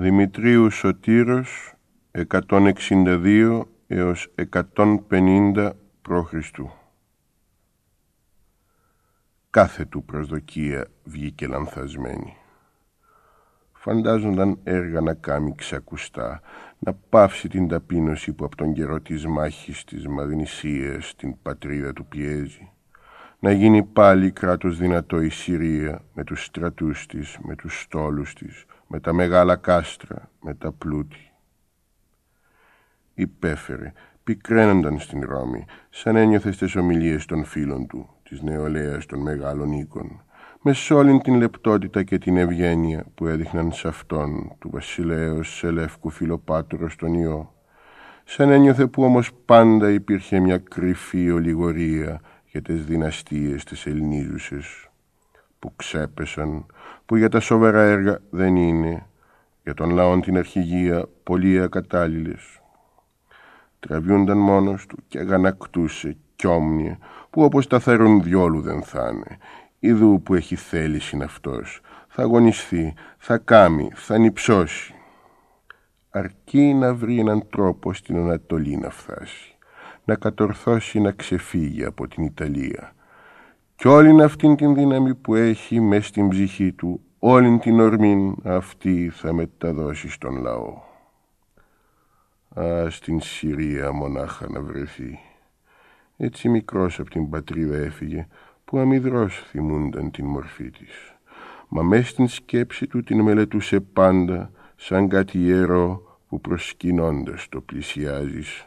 Δημητρίου Σωτήρος 162 έως 150 π.Χ. Κάθε του προσδοκία βγήκε λανθασμένη. Φαντάζονταν έργα να κάνει ξακουστά, να πάυσει την ταπείνωση που από τον καιρό της μάχης της Μαγνησίας την πατρίδα του πιέζει. Να γίνει πάλι κράτος δυνατό η Συρία με τους στρατούς της, με τους στόλους της, με τα μεγάλα κάστρα, με τα πλούτη. Υπέφερε, πικραίνονταν στην Ρώμη, σαν ένιωθες στις ομιλίες των φίλων του, της νεολαίας των μεγάλων οίκων, με σ' όλη την λεπτότητα και την ευγένεια που έδειχναν σε αυτόν του βασιλέως σε λεύκου φιλοπάτρος τον ιό, σαν ένιωθε που όμως πάντα υπήρχε μια κρυφή ολιγορία για τις δυναστείες της Ελληνίζουσες, που ξέπεσαν, που για τα σοβαρά έργα δεν είναι, για τον λαόν την αρχηγία πολύ ακατάλληλες. Τραβιούνταν μόνος του και αγανακτούσε κι όμνια, που όπως τα θέρουν διόλου δεν θα είναι. Ιδού που έχει θέληση είναι αυτός. Θα αγωνιστεί, θα κάμει, θα νυψώσει. Αρκεί να βρει έναν τρόπο στην Ανατολή να φτάσει. Να κατορθώσει να ξεφύγει από την Ιταλία. Κι όλη αυτήν την δύναμη που έχει μες στην ψυχή του, όλη την ορμήν αυτή θα μεταδώσει στον λαό. Α, στην Συρία μονάχα να βρεθεί. Έτσι μικρός από την πατρίδα έφυγε, που αμυδρός θυμούνταν την μορφή της. Μα μες στην σκέψη του την μελετούσε πάντα, σαν κάτι ιερό που προσκυνώντας το πλησιάζεις,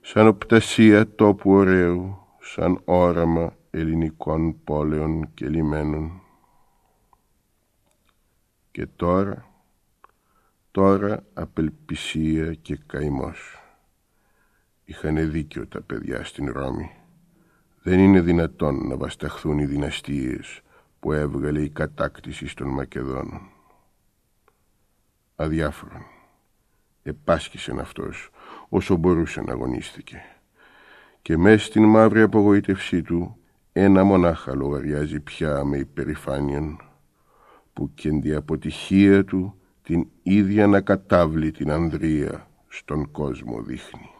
σαν οπτασία τόπου ωραίου, σαν όραμα ελληνικών πόλεων και λιμένων. Και τώρα, τώρα απελπισία και καημός. Είχαν δίκιο τα παιδιά στην Ρώμη. Δεν είναι δυνατόν να βασταχθούν οι δυναστείες που έβγαλε η κατάκτηση των Μακεδόνων. Αδιάφορον. Επάσχησεν αυτός όσο μπορούσε να αγωνίστηκε. Και μέσα στην μαύρη απογοήτευσή του ένα μονάχα λογαριάζει πια με υπερηφάνειαν που και την αποτυχία του την ίδια να κατάβλει την ανδρεία στον κόσμο δείχνει.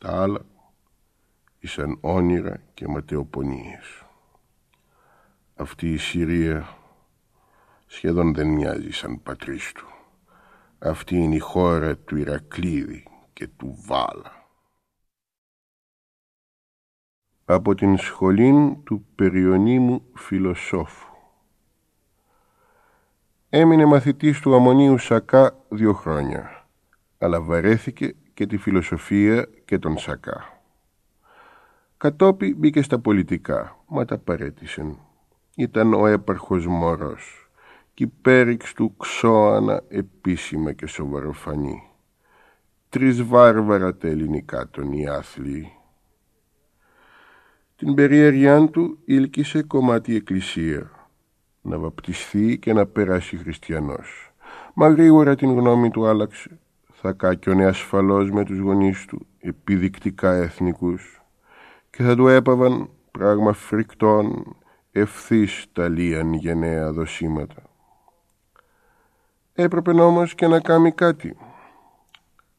Τα άλλα ήσαν όνειρα και ματαιοπονίες. Αυτή η Συρία σχεδόν δεν μοιάζει σαν πατρίς του. Αυτή είναι η χώρα του Ηρακλήδη και του Βάλα. Από την σχολή του περιονίμου φιλοσόφου. Έμεινε μαθητής του Αμμονίου Σακά δύο χρόνια, αλλά βαρέθηκε και τη φιλοσοφία και τον Σακά. Κατόπι μπήκε στα πολιτικά, μα τα παρέτησεν. Ήταν ο έπαρχος μωρός κι πέριξ του ξώανα επίσημα και σοβαροφανή. Τρεις βάρβαρα τα ελληνικά τον άθλοι. Την περιέργειά του ήλκησε κομμάτι εκκλησία, να βαπτιστεί και να περάσει χριστιανός. Μα γρήγορα την γνώμη του άλλαξε. Θα κάκιονε ασφαλώς με τους γονείς του, επιδεικτικά εθνικούς και θα του έπαβαν πράγμα φρικτών ευθύς τα λίαν γενναία δοσήματα. Έπρεπε όμως και να κάνει κάτι.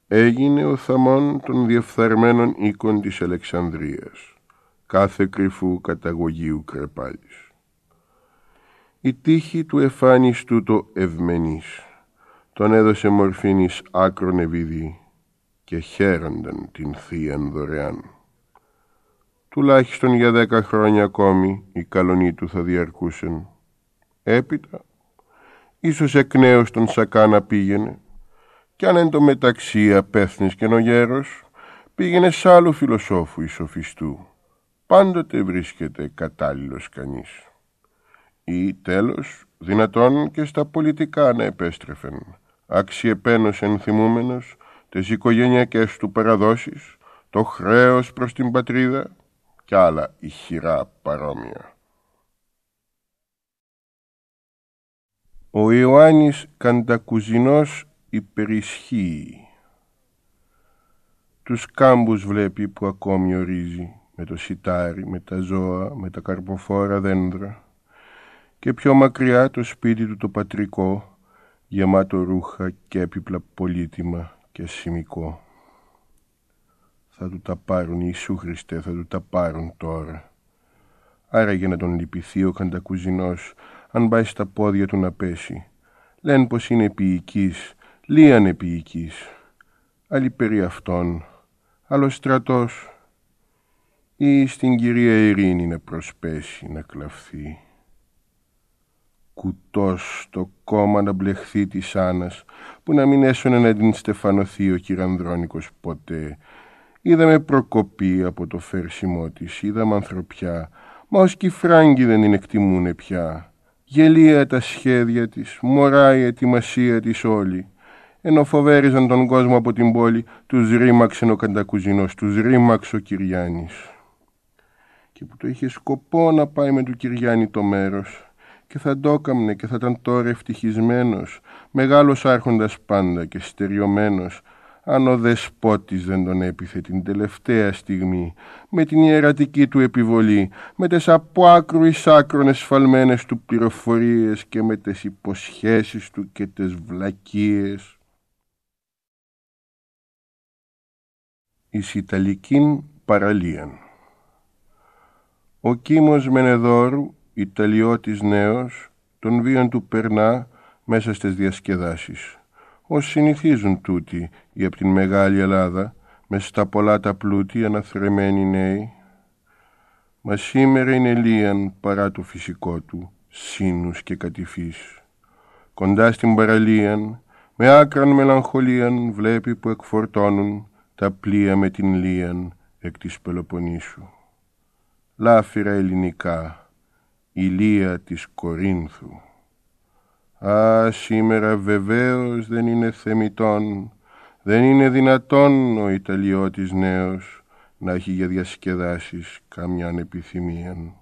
Έγινε ο θαμών των διεφθαρμένων οίκων της Αλεξανδρίας, κάθε κρυφού καταγωγίου κρεπάλης. Η τύχη του εφάνιστου το ευμενής, τον έδωσε μορφήνης άκρον ευηδή και χαίρονταν την θείαν δωρεάν. Τουλάχιστον για δέκα χρόνια ακόμη οι καλονοί του θα διαρκούσαν. Έπειτα, ίσως εκ νέους στον Σακάνα πήγαινε κι αν εν το μεταξύ απέθνης και νογέρος πήγαινε σ' άλλου φιλοσόφου ή σοφιστού. Πάντοτε βρίσκεται κατάλληλος κανείς. Ή τέλος, δυνατόν και στα πολιτικά να επέστρεφεν, αξιεπένος ενθυμούμενος, τις οικογενειακές του παραδόσεις, το χρέος προς την πατρίδα, κι άλλα ηχηρά παρόμοια. Ο Ιωάννης Καντακουζινός υπερισχύει. Τους κάμπους βλέπει που ακόμη ορίζει, με το σιτάρι, με τα ζώα, με τα καρποφόρα δέντρα και πιο μακριά το σπίτι του το πατρικό γεμάτο ρούχα και έπιπλα πολύτιμα και σημικό. Θα του τα πάρουν, Ιησού Χριστέ, θα του τα πάρουν τώρα. Άρα για να τον λυπηθεί ο καντακουζινός, αν πάει στα πόδια του να πέσει. Λένε πως είναι ποιητής, λίαν επίοικης. Άλλοι περί αυτόν, άλλος στρατός, ή στην κυρία Ειρήνη να προσπέσει, να κλαφθεί. Κουτός στο κόμμα να μπλεχθεί της Άννας, που να μην έσωνε να την στεφανωθεί ο κυρανδρώνικος ποτέ. Είδαμε προκοπή από το φέρσιμό της, είδαμε ανθρωπιά, μα ως κι οι Φράγκοι δεν την εκτιμούνε πια. Γελία τα σχέδια της, μωρά η ετοιμασία της όλη. Ενώ φοβέριζαν τον κόσμο από την πόλη, τους ρήμαξε ο Καντακουζινός, τους ρήμαξε ο Κυριάννης. Και που το είχε σκοπό να πάει με του Κυριάννη το μέρος. Και θα το έκαμνε και θα ήταν τώρα ευτυχισμένος, μεγάλος άρχοντας πάντα και στεριωμένος, αν ο δεσπότης δεν τον έπιθε την τελευταία στιγμή με την ιερατική του επιβολή, με τις από άκρου εις άκρον εσφαλμένες του πληροφορίες και με τις υποσχέσεις του και τις βλακίες. Εις Ιταλικήν παραλίαν Ο Κίμος Μενεδόρου, Ιταλιώτης νέος, τον βίον του περνά μέσα στις διασκεδάσεις ως συνηθίζουν τούτοι ή από την Μεγάλη Ελλάδα, με στα πολλά τα πλούτη αναθρεμένοι νέοι. Μα σήμερα είναι λίαν παρά το φυσικό του, σύνους και κατηφής. Κοντά στην παραλίαν, με άκραν μελαγχολίαν βλέπει που εκφορτώνουν τα πλοία με την λίαν εκ της Πελοποννήσου. Λάφυρα ελληνικά, η λία της Κορίνθου. Α, σήμερα βεβαίως δεν είναι θεμητόν, δεν είναι δυνατόν ο Ιταλιώτης νέος να έχει για διασκεδάσεις καμιάν επιθυμία.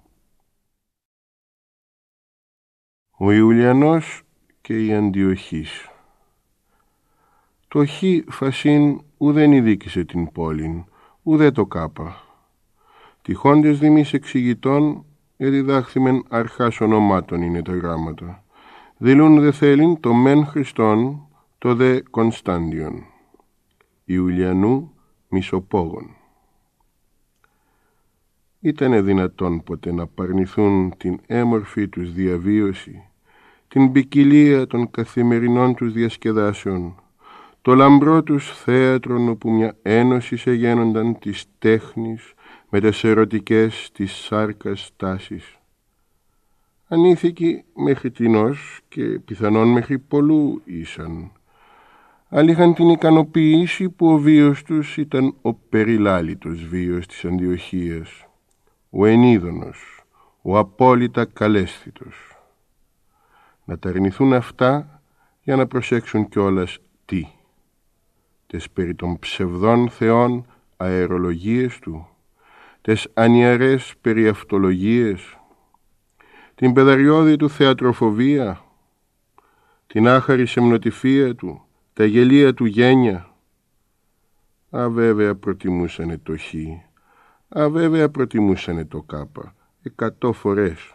Ο Ιουλιανός και η Αντιοχής Το χ φασίν ουδέν ειδίκησε την πόλην, ουδέ το κάπα. Τυχόντες δημής εξηγητών εδιδάχθημεν αρχάς ονομάτων είναι τα γράμματα δηλούν δε θέλειν το μεν Χριστόν, το δε Κωνσταντιον. Ιουλιανού Μισοπόγων. Ήτανε δυνατόν ποτέ να παρνηθούν την έμορφη τους διαβίωση, την ποικιλία των καθημερινών τους διασκεδάσεων, το λαμπρό τους θέατρον όπου μια ένωση σε γένονταν της τέχνης με τις ερωτικές της σάρκας τάσεις ανήθικοι μέχρι τεινός και πιθανόν μέχρι πολλού ήσαν. Αλλά είχαν την ικανοποίηση που ο βίος τους ήταν ο περιλάλητος βίος της Αντιοχίας, ο ενίδωνος, ο απόλυτα καλέσθητος. Να τα αρνηθούν αυτά για να προσέξουν κιόλας τι. Τες περί των ψευδών θεών αερολογίες του, τες ανιαρές περιαυτολογίες, την πεδαριώδη του θεατροφοβία, την άχαρη σεμνοτυφία του, τα γελία του γένια. Αβέβαια προτιμούσανε το χ, αβέβαια προτιμούσανε το κάπα, εκατό φορές.